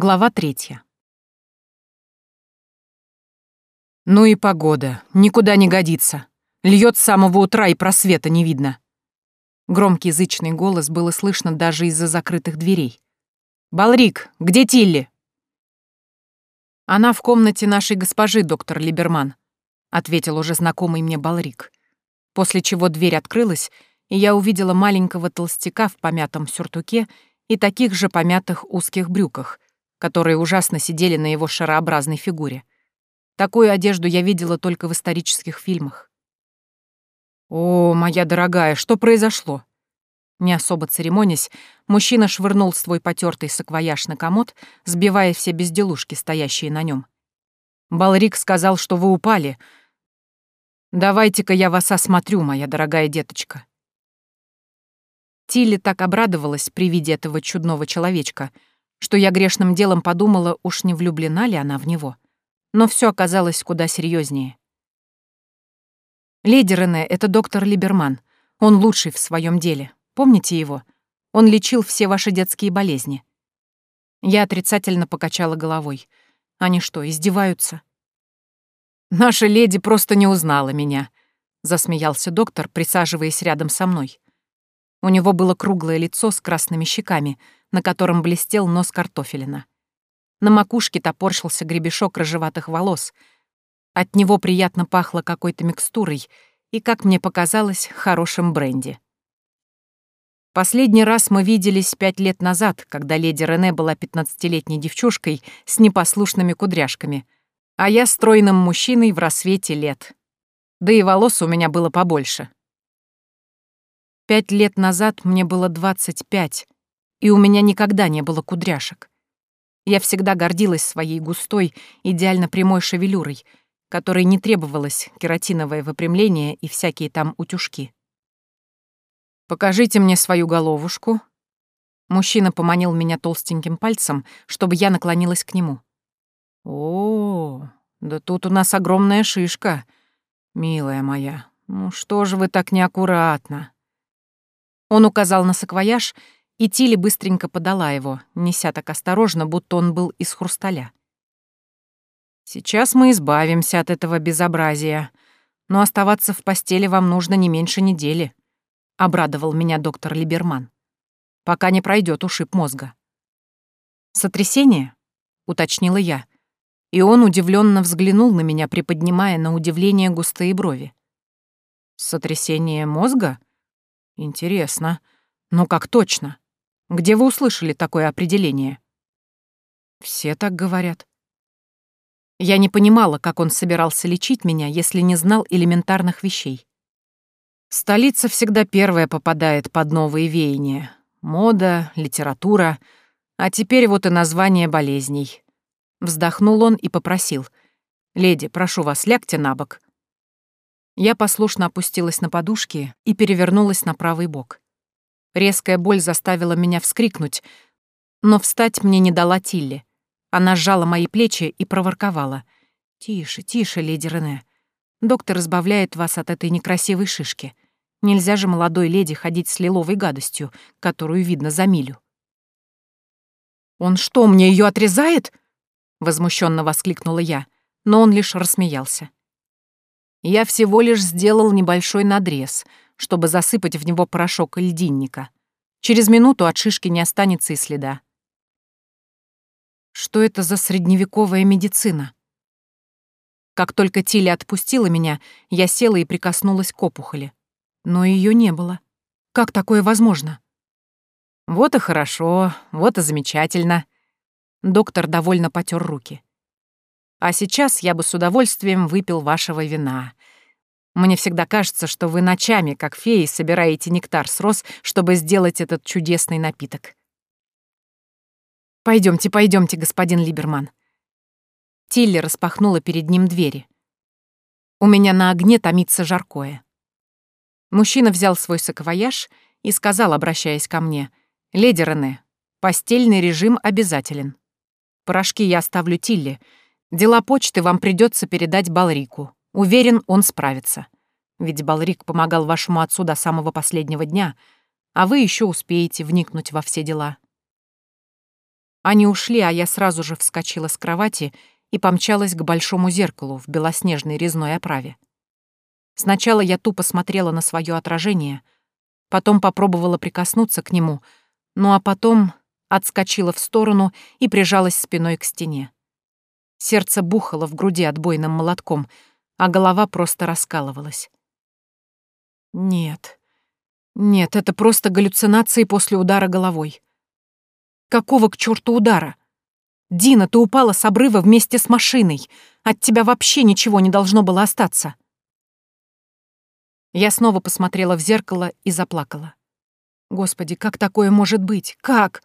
Глава третья. Ну и погода. Никуда не годится. Льет с самого утра и просвета не видно. Громкий зычный голос было слышно даже из-за закрытых дверей. «Балрик, где Тилли?» «Она в комнате нашей госпожи, доктор Либерман», — ответил уже знакомый мне Балрик. После чего дверь открылась, и я увидела маленького толстяка в помятом сюртуке и таких же помятых узких брюках, которые ужасно сидели на его шарообразной фигуре. Такую одежду я видела только в исторических фильмах. «О, моя дорогая, что произошло?» Не особо церемонясь, мужчина швырнул свой потертый саквояж на комод, сбивая все безделушки, стоящие на нем. «Балрик сказал, что вы упали. Давайте-ка я вас осмотрю, моя дорогая деточка». Тилли так обрадовалась при виде этого чудного человечка, что я грешным делом подумала, уж не влюблена ли она в него. Но все оказалось куда серьезнее. «Леди Рене, это доктор Либерман. Он лучший в своем деле. Помните его? Он лечил все ваши детские болезни». Я отрицательно покачала головой. Они что, издеваются? «Наша леди просто не узнала меня», — засмеялся доктор, присаживаясь рядом со мной. У него было круглое лицо с красными щеками, на котором блестел нос картофелина. На макушке топорщился гребешок рыжеватых волос. От него приятно пахло какой-то микстурой и, как мне показалось, хорошим бренди. Последний раз мы виделись пять лет назад, когда леди Рене была пятнадцатилетней девчушкой с непослушными кудряшками, а я стройным мужчиной в рассвете лет. Да и волос у меня было побольше. Пять лет назад мне было двадцать пять, и у меня никогда не было кудряшек. Я всегда гордилась своей густой, идеально прямой шевелюрой, которой не требовалось кератиновое выпрямление и всякие там утюжки. «Покажите мне свою головушку». Мужчина поманил меня толстеньким пальцем, чтобы я наклонилась к нему. «О, да тут у нас огромная шишка, милая моя. Ну что же вы так неаккуратно?» Он указал на саквояж, и Тили быстренько подала его, неся так осторожно, будто он был из хрусталя. «Сейчас мы избавимся от этого безобразия, но оставаться в постели вам нужно не меньше недели», — обрадовал меня доктор Либерман, «пока не пройдет ушиб мозга». «Сотрясение?» — уточнила я, и он удивленно взглянул на меня, приподнимая на удивление густые брови. «Сотрясение мозга?» Интересно. Ну как точно? Где вы услышали такое определение? Все так говорят. Я не понимала, как он собирался лечить меня, если не знал элементарных вещей. Столица всегда первая попадает под новые веяния. Мода, литература, а теперь вот и название болезней. Вздохнул он и попросил. «Леди, прошу вас, лягте на бок. Я послушно опустилась на подушки и перевернулась на правый бок. Резкая боль заставила меня вскрикнуть, но встать мне не дала Тилли. Она сжала мои плечи и проворковала. «Тише, тише, леди Рене. Доктор избавляет вас от этой некрасивой шишки. Нельзя же молодой леди ходить с лиловой гадостью, которую видно за милю». «Он что, мне ее отрезает?» — возмущенно воскликнула я, но он лишь рассмеялся. Я всего лишь сделал небольшой надрез, чтобы засыпать в него порошок льдинника. Через минуту от шишки не останется и следа. Что это за средневековая медицина? Как только Тиля отпустила меня, я села и прикоснулась к опухоли. Но ее не было. Как такое возможно? Вот и хорошо, вот и замечательно. Доктор довольно потер руки. А сейчас я бы с удовольствием выпил вашего вина. Мне всегда кажется, что вы ночами, как феи, собираете нектар с роз, чтобы сделать этот чудесный напиток. Пойдемте, пойдемте, господин Либерман. Тилли распахнула перед ним двери. У меня на огне томится жаркое. Мужчина взял свой саквояж и сказал, обращаясь ко мне, «Леди Рене, постельный режим обязателен. Порошки я оставлю Тилли, Дела почты вам придется передать Балрику. Уверен, он справится. Ведь Балрик помогал вашему отцу до самого последнего дня, а вы еще успеете вникнуть во все дела. Они ушли, а я сразу же вскочила с кровати и помчалась к большому зеркалу в белоснежной резной оправе. Сначала я тупо смотрела на свое отражение, потом попробовала прикоснуться к нему, ну а потом отскочила в сторону и прижалась спиной к стене. Сердце бухало в груди отбойным молотком, а голова просто раскалывалась. Нет. Нет, это просто галлюцинации после удара головой. Какого к черту удара? Дина, ты упала с обрыва вместе с машиной. От тебя вообще ничего не должно было остаться. Я снова посмотрела в зеркало и заплакала. Господи, как такое может быть? Как?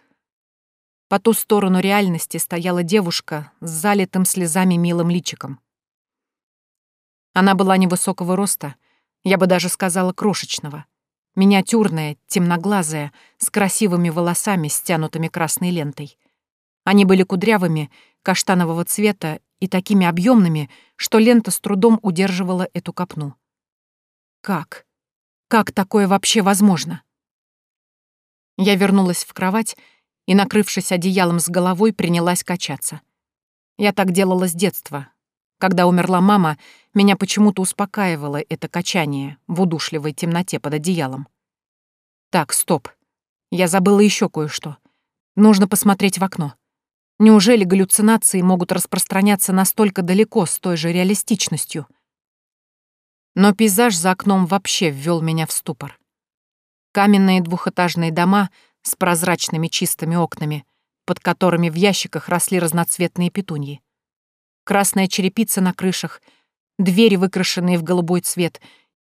По ту сторону реальности стояла девушка с залитым слезами милым личиком. Она была невысокого роста, я бы даже сказала крошечного. Миниатюрная, темноглазая, с красивыми волосами, стянутыми красной лентой. Они были кудрявыми, каштанового цвета и такими объемными, что лента с трудом удерживала эту копну. Как? Как такое вообще возможно? Я вернулась в кровать и, накрывшись одеялом с головой, принялась качаться. Я так делала с детства. Когда умерла мама, меня почему-то успокаивало это качание в удушливой темноте под одеялом. Так, стоп. Я забыла еще кое-что. Нужно посмотреть в окно. Неужели галлюцинации могут распространяться настолько далеко с той же реалистичностью? Но пейзаж за окном вообще ввел меня в ступор. Каменные двухэтажные дома с прозрачными чистыми окнами, под которыми в ящиках росли разноцветные петуньи. Красная черепица на крышах, двери, выкрашенные в голубой цвет,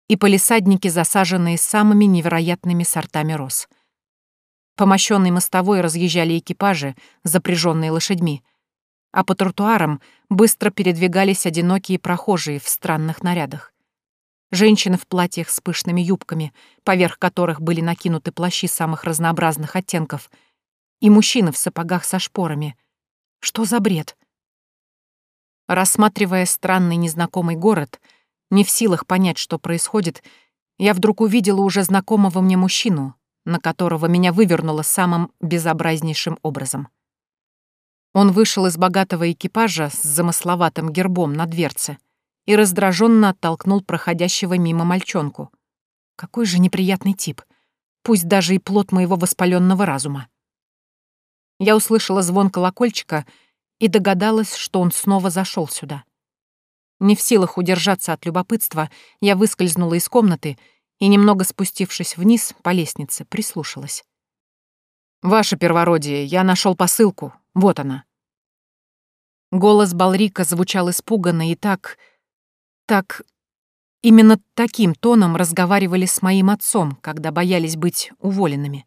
и полисадники, засаженные самыми невероятными сортами роз. По мощенной мостовой разъезжали экипажи, запряженные лошадьми, а по тротуарам быстро передвигались одинокие прохожие в странных нарядах. Женщины в платьях с пышными юбками, поверх которых были накинуты плащи самых разнообразных оттенков, и мужчины в сапогах со шпорами. Что за бред? Рассматривая странный незнакомый город, не в силах понять, что происходит, я вдруг увидела уже знакомого мне мужчину, на которого меня вывернуло самым безобразнейшим образом. Он вышел из богатого экипажа с замысловатым гербом на дверце — и раздраженно оттолкнул проходящего мимо мальчонку. Какой же неприятный тип, пусть даже и плод моего воспаленного разума. Я услышала звон колокольчика и догадалась, что он снова зашел сюда. Не в силах удержаться от любопытства, я выскользнула из комнаты и, немного спустившись вниз по лестнице, прислушалась. «Ваше первородие, я нашел посылку. Вот она». Голос Балрика звучал испуганно и так так... Именно таким тоном разговаривали с моим отцом, когда боялись быть уволенными.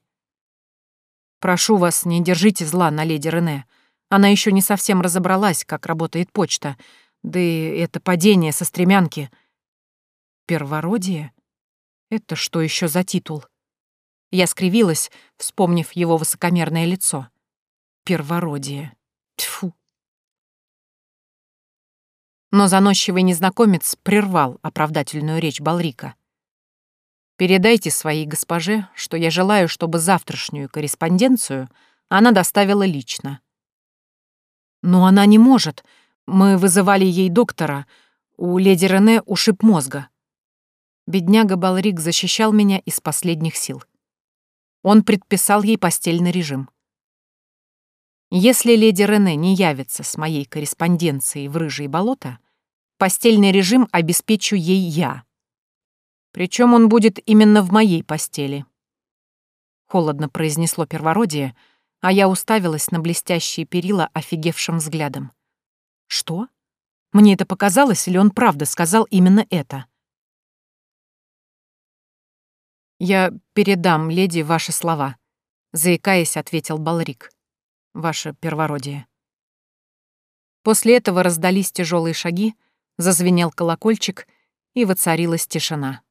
«Прошу вас, не держите зла на леди Рене. Она еще не совсем разобралась, как работает почта. Да и это падение со стремянки. Первородие? Это что еще за титул?» Я скривилась, вспомнив его высокомерное лицо. Первородие. Тьфу. Но заносчивый незнакомец прервал оправдательную речь Балрика. «Передайте своей госпоже, что я желаю, чтобы завтрашнюю корреспонденцию она доставила лично». «Но она не может. Мы вызывали ей доктора. У леди Рене ушиб мозга». Бедняга Балрик защищал меня из последних сил. Он предписал ей постельный режим. Если леди Рене не явится с моей корреспонденцией в Рыжие болота, постельный режим обеспечу ей я. Причем он будет именно в моей постели. Холодно произнесло первородие, а я уставилась на блестящие перила офигевшим взглядом. Что? Мне это показалось, или он правда сказал именно это? «Я передам леди ваши слова», — заикаясь, ответил Балрик ваше первородие. После этого раздались тяжелые шаги, зазвенел колокольчик, и воцарилась тишина.